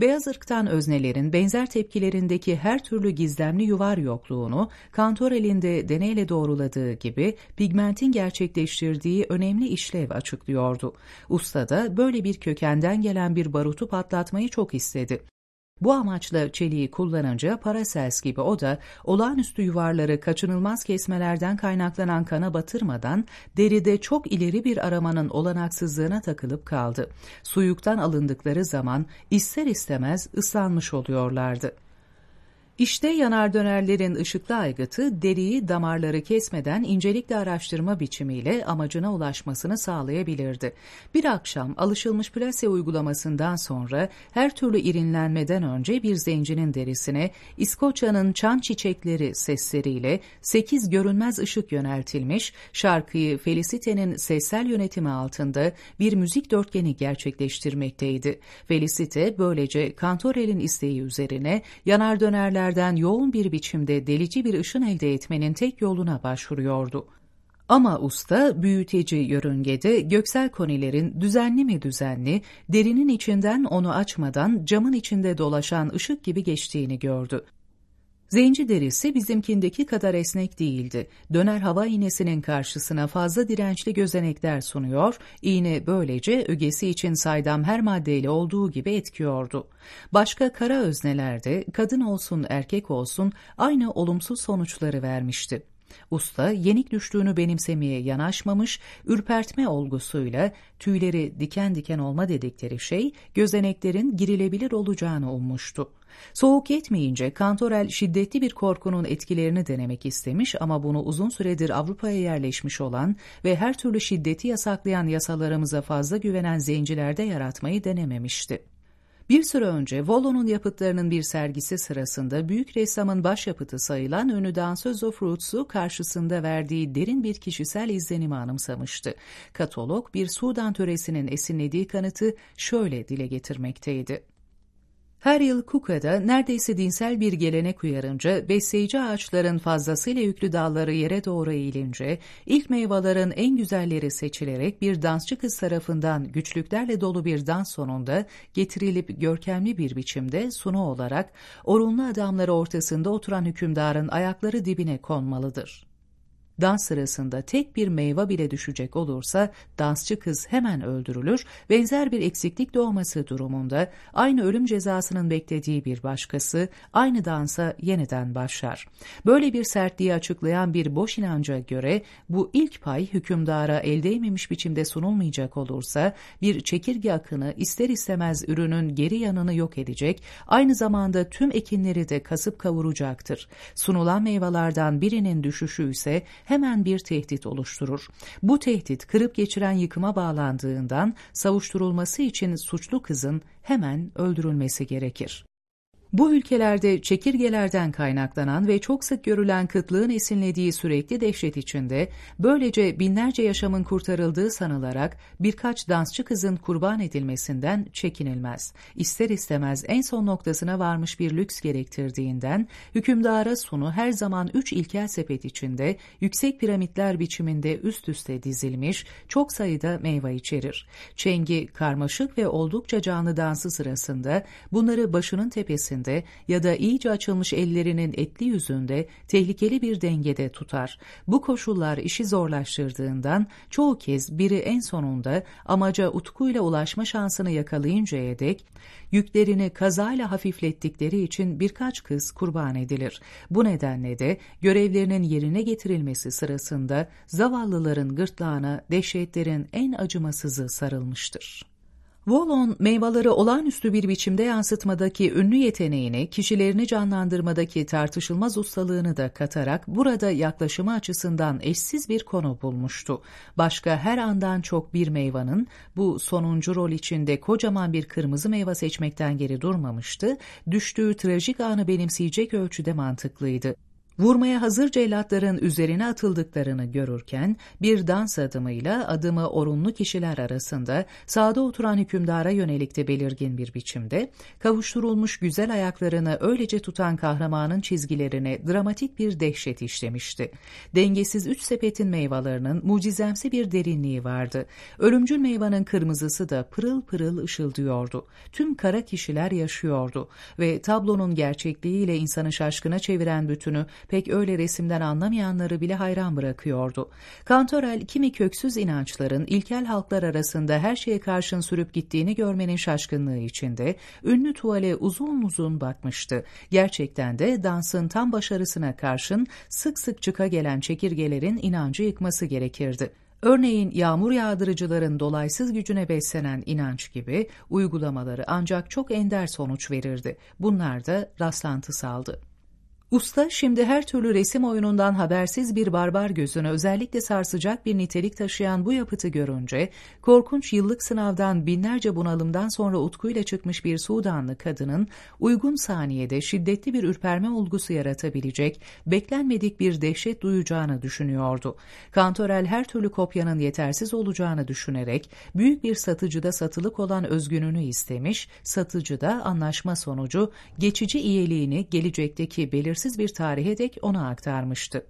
Beyaz ırktan öznelerin benzer tepkilerindeki her türlü gizlemli yuvar yokluğunu Cantorel'in de deneyle doğruladığı gibi pigmentin gerçekleştirdiği önemli işlev açıklıyordu. Usta da böyle bir kökenden gelen bir barutu patlatmayı çok istedi. Bu amaçla çeliği kullanınca Paracels gibi o da olağanüstü yuvarları kaçınılmaz kesmelerden kaynaklanan kana batırmadan deride çok ileri bir aramanın olanaksızlığına takılıp kaldı. Suyuktan alındıkları zaman ister istemez ıslanmış oluyorlardı. İşte yanar dönerlerin ışıklı aygıtı deriyi damarları kesmeden incelikle araştırma biçimiyle amacına ulaşmasını sağlayabilirdi. Bir akşam alışılmış plase uygulamasından sonra her türlü irinlenmeden önce bir zencinin derisine İskoçya'nın çan çiçekleri sesleriyle sekiz görünmez ışık yöneltilmiş, şarkıyı Felicite'nin sessel yönetimi altında bir müzik dörtgeni gerçekleştirmekteydi. Felicite böylece Kantorel'in isteği üzerine yanar dönerler ışıklardan yoğun bir biçimde delici bir ışın elde etmenin tek yoluna başvuruyordu. Ama usta büyüteci yörüngede göksel konilerin düzenli mi düzenli, derinin içinden onu açmadan camın içinde dolaşan ışık gibi geçtiğini gördü. Zenci derisi bizimkindeki kadar esnek değildi. Döner hava iğnesinin karşısına fazla dirençli gözenekler sunuyor, iğne böylece ögesi için saydam her maddeyle olduğu gibi etkiyordu. Başka kara öznelerde kadın olsun erkek olsun aynı olumsuz sonuçları vermişti. Usta yenik düştüğünü benimsemeye yanaşmamış, ürpertme olgusuyla tüyleri diken diken olma dedikleri şey gözeneklerin girilebilir olacağını ummuştu. Soğuk yetmeyince Kantorel şiddetli bir korkunun etkilerini denemek istemiş ama bunu uzun süredir Avrupa'ya yerleşmiş olan ve her türlü şiddeti yasaklayan yasalarımıza fazla güvenen zencilerde yaratmayı denememişti. Bir süre önce Volo'nun yapıtlarının bir sergisi sırasında büyük ressamın başyapıtı sayılan ünlü dansöz of Roots'u karşısında verdiği derin bir kişisel izlenimi anımsamıştı. Katalog bir Sudan töresinin esinlediği kanıtı şöyle dile getirmekteydi. Her yıl Kuka'da neredeyse dinsel bir gelenek uyarınca besleyici ağaçların fazlasıyla yüklü dalları yere doğru eğilince ilk meyvelerin en güzelleri seçilerek bir dansçı kız tarafından güçlüklerle dolu bir dans sonunda getirilip görkemli bir biçimde sunu olarak orunlu adamları ortasında oturan hükümdarın ayakları dibine konmalıdır. Dans sırasında tek bir meyve bile düşecek olursa dansçı kız hemen öldürülür, benzer bir eksiklik doğması durumunda aynı ölüm cezasının beklediği bir başkası aynı dansa yeniden başlar. Böyle bir sertliği açıklayan bir boş inanca göre bu ilk pay hükümdara el değmemiş biçimde sunulmayacak olursa bir çekirge akını ister istemez ürünün geri yanını yok edecek, aynı zamanda tüm ekinleri de kasıp kavuracaktır. Sunulan meyvelerden birinin düşüşü ise hemen bir tehdit oluşturur. Bu tehdit kırıp geçiren yıkıma bağlandığından savuşturulması için suçlu kızın hemen öldürülmesi gerekir. Bu ülkelerde çekirgelerden kaynaklanan ve çok sık görülen kıtlığın esinlediği sürekli dehşet içinde böylece binlerce yaşamın kurtarıldığı sanılarak birkaç dansçı kızın kurban edilmesinden çekinilmez. İster istemez en son noktasına varmış bir lüks gerektirdiğinden hükümdara sunu her zaman üç ilkel sepet içinde yüksek piramitler biçiminde üst üste dizilmiş çok sayıda meyve içerir. Çengi karmaşık ve oldukça canlı dansı sırasında bunları başının tepesinde üzerinde ya da iyice açılmış ellerinin etli yüzünde tehlikeli bir dengede tutar. Bu koşullar işi zorlaştırdığından çoğu kez biri en sonunda amaca utkuyla ulaşma şansını yakalayıncaya dek yüklerini kazayla hafiflettikleri için birkaç kız kurban edilir. Bu nedenle de görevlerinin yerine getirilmesi sırasında zavallıların gırtlağına dehşetlerin en acımasızı sarılmıştır. Wallon, meyveleri olağanüstü bir biçimde yansıtmadaki ünlü yeteneğini, kişilerini canlandırmadaki tartışılmaz ustalığını da katarak burada yaklaşımı açısından eşsiz bir konu bulmuştu. Başka her andan çok bir meyvanın bu sonuncu rol içinde kocaman bir kırmızı meyve seçmekten geri durmamıştı, düştüğü trajik anı benimseyecek ölçüde mantıklıydı. Vurmaya hazır cellatların üzerine atıldıklarını görürken bir dans adımıyla adımı orunlu kişiler arasında sağda oturan hükümdara yönelik de belirgin bir biçimde kavuşturulmuş güzel ayaklarını öylece tutan kahramanın çizgilerine dramatik bir dehşet işlemişti. Dengesiz üç sepetin meyvelerinin mucizemsi bir derinliği vardı. Ölümcül meyvanın kırmızısı da pırıl pırıl ışıldıyordu. Tüm kara kişiler yaşıyordu ve tablonun gerçekliğiyle insanı şaşkına çeviren bütünü pek öyle resimden anlamayanları bile hayran bırakıyordu. Kantorel kimi köksüz inançların ilkel halklar arasında her şeye karşın sürüp gittiğini görmenin şaşkınlığı içinde ünlü tuvale uzun uzun bakmıştı. Gerçekten de dansın tam başarısına karşın sık sık çıka gelen çekirgelerin inancı yıkması gerekirdi. Örneğin yağmur yağdırıcıların dolaysız gücüne beslenen inanç gibi uygulamaları ancak çok ender sonuç verirdi. Bunlar da rastlantısaldı. Usta şimdi her türlü resim oyunundan habersiz bir barbar gözünü özellikle sarsacak bir nitelik taşıyan bu yapıtı görünce, korkunç yıllık sınavdan binlerce bunalımdan sonra utkuyla çıkmış bir Sudanlı kadının uygun saniyede şiddetli bir ürperme olgusu yaratabilecek, beklenmedik bir dehşet duyacağını düşünüyordu. Kantorel her türlü kopyanın yetersiz olacağını düşünerek büyük bir satıcıda satılık olan özgününü istemiş, satıcı da anlaşma sonucu geçici iyiliğini gelecekteki belirsiz belirsiz bir tarihe dek ona aktarmıştı.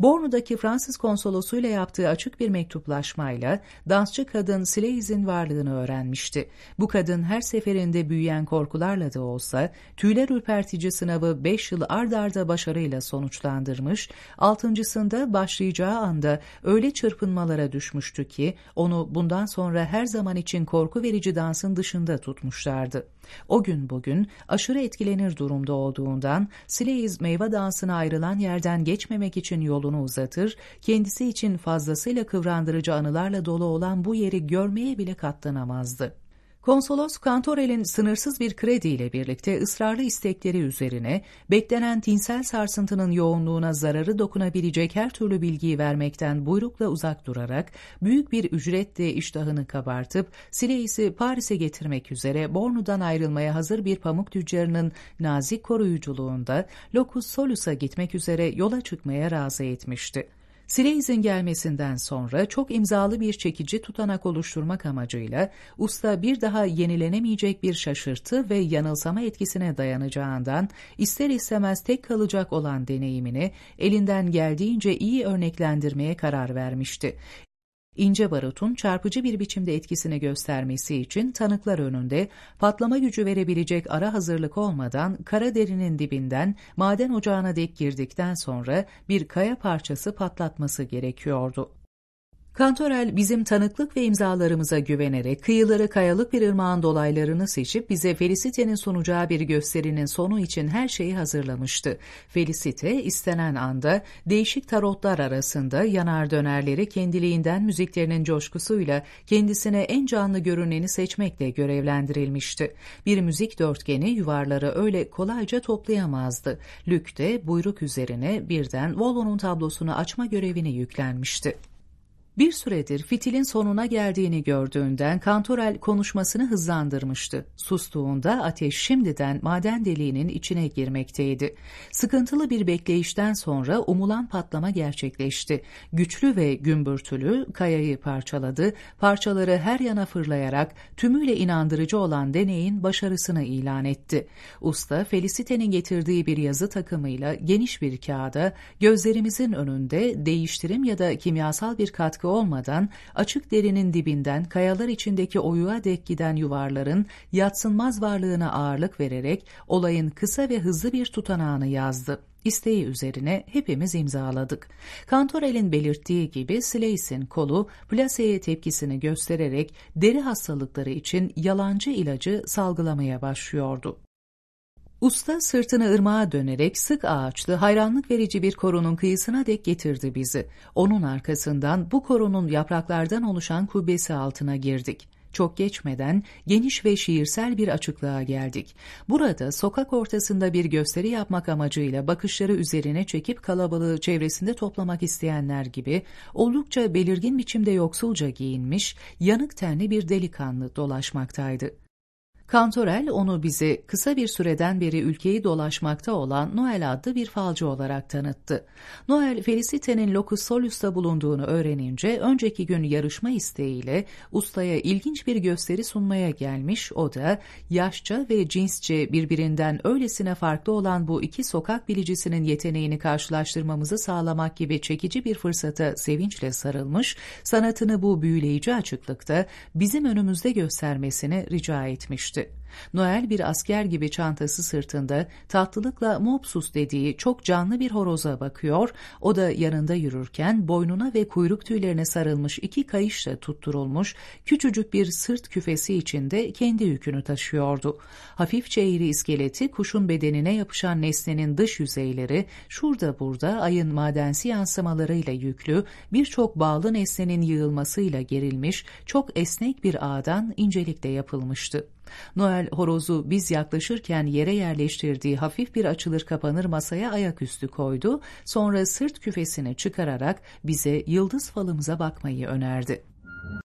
Bornu'daki Fransız konsolosuyla yaptığı açık bir mektuplaşmayla dansçı kadın Sleiz'in varlığını öğrenmişti. Bu kadın her seferinde büyüyen korkularla da olsa tüyler ürpertici sınavı 5 yıl ard arda başarıyla sonuçlandırmış, altıncısında başlayacağı anda öyle çırpınmalara düşmüştü ki onu bundan sonra her zaman için korku verici dansın dışında tutmuşlardı. O gün bugün aşırı etkilenir durumda olduğundan Sleiz meyve dansına ayrılan yerden geçmemek için yolunu uzatır, kendisi için fazlasıyla kıvrandırıcı anılarla dolu olan bu yeri görmeye bile katlanamazdı. Konsolos Kantorel'in sınırsız bir krediyle birlikte ısrarlı istekleri üzerine beklenen tinsel sarsıntının yoğunluğuna zararı dokunabilecek her türlü bilgiyi vermekten buyrukla uzak durarak büyük bir ücretle iştahını kabartıp Sileis'i Paris'e getirmek üzere Bornu'dan ayrılmaya hazır bir pamuk tüccarının nazik koruyuculuğunda Locus Solus'a gitmek üzere yola çıkmaya razı etmişti. Sileiz'in gelmesinden sonra çok imzalı bir çekici tutanak oluşturmak amacıyla usta bir daha yenilenemeyecek bir şaşırtı ve yanılsama etkisine dayanacağından ister istemez tek kalacak olan deneyimini elinden geldiğince iyi örneklendirmeye karar vermişti ince barutun çarpıcı bir biçimde etkisini göstermesi için tanıklar önünde patlama gücü verebilecek ara hazırlık olmadan kara derinin dibinden maden ocağına dek girdikten sonra bir kaya parçası patlatması gerekiyordu. Kantorel bizim tanıklık ve imzalarımıza güvenerek kıyıları kayalık bir ırmağın dolaylarını seçip bize Felicite'nin sunacağı bir gösterinin sonu için her şeyi hazırlamıştı. Felicite istenen anda değişik tarotlar arasında yanar dönerleri kendiliğinden müziklerinin coşkusuyla kendisine en canlı görüneni seçmekle görevlendirilmişti. Bir müzik dörtgeni yuvarları öyle kolayca toplayamazdı. Lük de buyruk üzerine birden Volo'nun tablosunu açma görevini yüklenmişti. Bir süredir fitilin sonuna geldiğini gördüğünden Kantorel konuşmasını hızlandırmıştı. Sustuğunda ateş şimdiden maden deliğinin içine girmekteydi. Sıkıntılı bir bekleyişten sonra umulan patlama gerçekleşti. Güçlü ve gümbürtülü kayayı parçaladı, parçaları her yana fırlayarak tümüyle inandırıcı olan deneyin başarısını ilan etti. Usta Felicite'nin getirdiği bir yazı takımıyla geniş bir kağıda gözlerimizin önünde değiştirim ya da kimyasal bir katkı olmadan açık derinin dibinden kayalar içindeki oyuğa dek giden yuvarların yatsınmaz varlığına ağırlık vererek olayın kısa ve hızlı bir tutanağını yazdı. İsteği üzerine hepimiz imzaladık. Kantorel'in belirttiği gibi Slace'in kolu plaseye tepkisini göstererek deri hastalıkları için yalancı ilacı salgılamaya başlıyordu. Usta sırtını ırmağa dönerek sık ağaçlı, hayranlık verici bir korunun kıyısına dek getirdi bizi. Onun arkasından bu korunun yapraklardan oluşan kubbesi altına girdik. Çok geçmeden geniş ve şiirsel bir açıklığa geldik. Burada sokak ortasında bir gösteri yapmak amacıyla bakışları üzerine çekip kalabalığı çevresinde toplamak isteyenler gibi oldukça belirgin biçimde yoksulca giyinmiş, yanık tenli bir delikanlı dolaşmaktaydı. Kantorel onu bize kısa bir süreden beri ülkeyi dolaşmakta olan Noel adlı bir falcı olarak tanıttı. Noel, Felicity'nin Locus Solus'ta bulunduğunu öğrenince önceki gün yarışma isteğiyle ustaya ilginç bir gösteri sunmaya gelmiş, o da yaşça ve cinsçe birbirinden öylesine farklı olan bu iki sokak bilicisinin yeteneğini karşılaştırmamızı sağlamak gibi çekici bir fırsata sevinçle sarılmış, sanatını bu büyüleyici açıklıkta bizim önümüzde göstermesini rica etmişti. Noel bir asker gibi çantası sırtında tatlılıkla Mopsus dediği çok canlı bir horoza bakıyor, o da yanında yürürken boynuna ve kuyruk tüylerine sarılmış iki kayışla tutturulmuş küçücük bir sırt küfesi içinde kendi yükünü taşıyordu. Hafifçe eğri iskeleti kuşun bedenine yapışan nesnenin dış yüzeyleri şurada burada ayın madensi yansımalarıyla yüklü birçok bağlı nesnenin yığılmasıyla gerilmiş çok esnek bir ağdan incelikle yapılmıştı. Noel horozu biz yaklaşırken yere yerleştirdiği hafif bir açılır kapanır masaya ayaküstü koydu, sonra sırt küfesini çıkararak bize yıldız falımıza bakmayı önerdi.